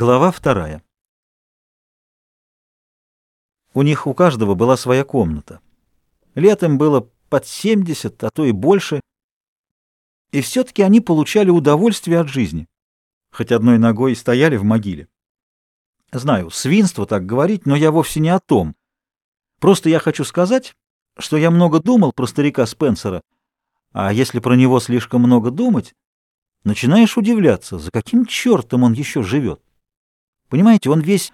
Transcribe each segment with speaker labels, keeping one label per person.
Speaker 1: Глава вторая. У них у каждого была своя комната. Летом было под 70, а то и больше. И все-таки они получали удовольствие от жизни, хоть одной ногой стояли в могиле. Знаю, свинство так говорить, но я вовсе не о том. Просто я хочу сказать, что я много думал про старика Спенсера, а если про него слишком много думать, начинаешь удивляться, за каким чертом он еще живет. Понимаете, он весь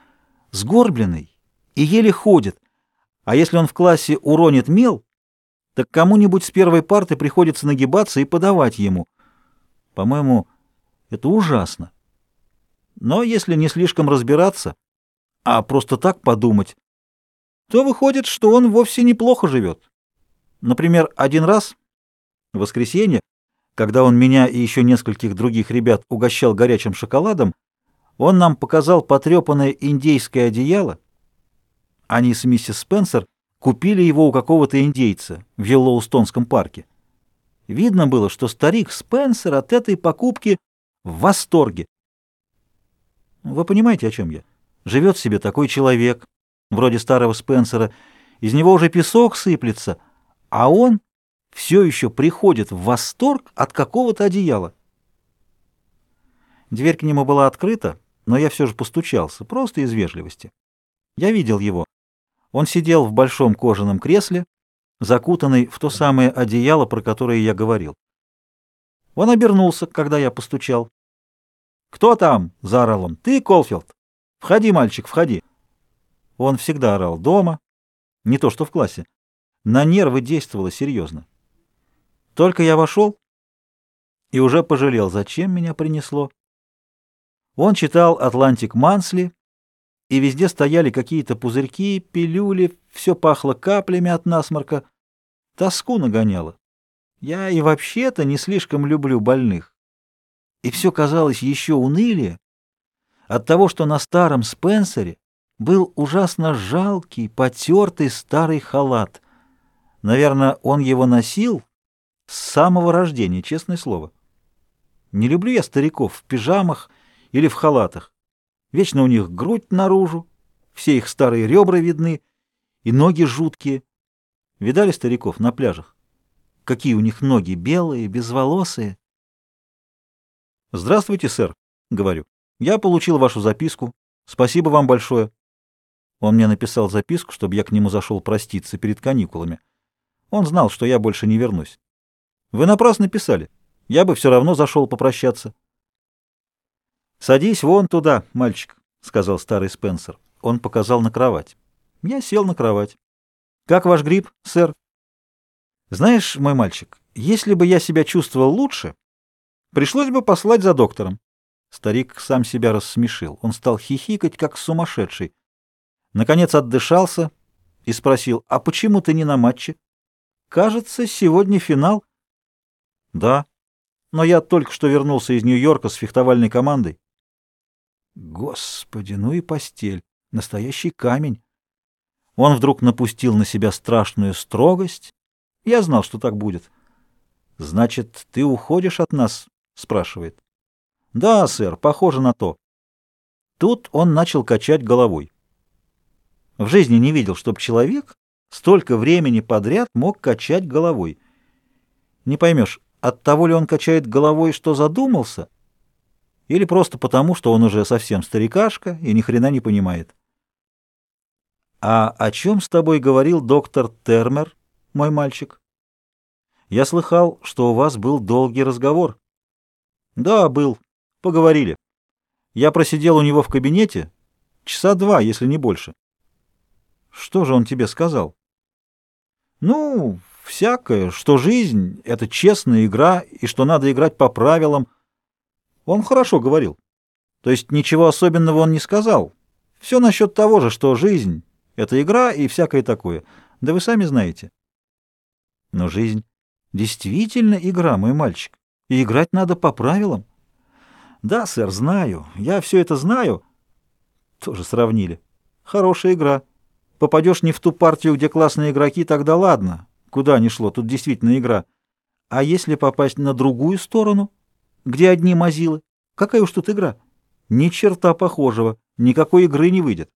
Speaker 1: сгорбленный и еле ходит. А если он в классе уронит мел, так кому-нибудь с первой парты приходится нагибаться и подавать ему. По-моему, это ужасно. Но если не слишком разбираться, а просто так подумать, то выходит, что он вовсе неплохо живет. Например, один раз, в воскресенье, когда он меня и еще нескольких других ребят угощал горячим шоколадом, он нам показал потрепанное индейское одеяло. Они с миссис Спенсер купили его у какого-то индейца в Йеллоустонском парке. Видно было, что старик Спенсер от этой покупки в восторге. Вы понимаете, о чем я? Живет себе такой человек, вроде старого Спенсера, из него уже песок сыплется, а он все еще приходит в восторг от какого-то одеяла. Дверь к нему была открыта, но я все же постучался, просто из вежливости. Я видел его. Он сидел в большом кожаном кресле, закутанный в то самое одеяло, про которое я говорил. Он обернулся, когда я постучал. «Кто там?» — заорал он. «Ты, Колфилд? Входи, мальчик, входи». Он всегда орал дома, не то что в классе. На нервы действовало серьезно. Только я вошел и уже пожалел, зачем меня принесло. Он читал «Атлантик Мансли», и везде стояли какие-то пузырьки, пилюли, все пахло каплями от насморка. Тоску нагоняло. Я и вообще-то не слишком люблю больных. И все казалось еще унылее от того, что на старом Спенсере был ужасно жалкий, потертый старый халат. Наверное, он его носил с самого рождения, честное слово. Не люблю я стариков в пижамах, или в халатах. Вечно у них грудь наружу, все их старые ребра видны, и ноги жуткие. Видали стариков на пляжах? Какие у них ноги белые, безволосые. «Здравствуйте, сэр», — говорю. «Я получил вашу записку. Спасибо вам большое». Он мне написал записку, чтобы я к нему зашел проститься перед каникулами. Он знал, что я больше не вернусь. «Вы напрасно писали. Я бы все равно зашел попрощаться». «Садись вон туда, мальчик», — сказал старый Спенсер. Он показал на кровать. Я сел на кровать. «Как ваш грипп, сэр?» «Знаешь, мой мальчик, если бы я себя чувствовал лучше, пришлось бы послать за доктором». Старик сам себя рассмешил. Он стал хихикать, как сумасшедший. Наконец отдышался и спросил, «А почему ты не на матче?» «Кажется, сегодня финал». «Да, но я только что вернулся из Нью-Йорка с фехтовальной командой. Господи, ну и постель. Настоящий камень. Он вдруг напустил на себя страшную строгость. Я знал, что так будет. «Значит, ты уходишь от нас?» — спрашивает. «Да, сэр, похоже на то». Тут он начал качать головой. В жизни не видел, чтоб человек столько времени подряд мог качать головой. Не поймешь, от того ли он качает головой, что задумался, или просто потому, что он уже совсем старикашка и ни хрена не понимает. «А о чем с тобой говорил доктор Термер, мой мальчик?» «Я слыхал, что у вас был долгий разговор». «Да, был. Поговорили. Я просидел у него в кабинете часа два, если не больше». «Что же он тебе сказал?» «Ну, всякое, что жизнь — это честная игра, и что надо играть по правилам, он хорошо говорил. То есть ничего особенного он не сказал. Все насчет того же, что жизнь — это игра и всякое такое. Да вы сами знаете. Но жизнь действительно игра, мой мальчик. И играть надо по правилам. Да, сэр, знаю. Я все это знаю. Тоже сравнили. Хорошая игра. Попадешь не в ту партию, где классные игроки, тогда ладно. Куда ни шло, тут действительно игра. А если попасть на другую сторону — где одни мазилы? Какая уж тут игра? Ни черта похожего, никакой игры не выйдет.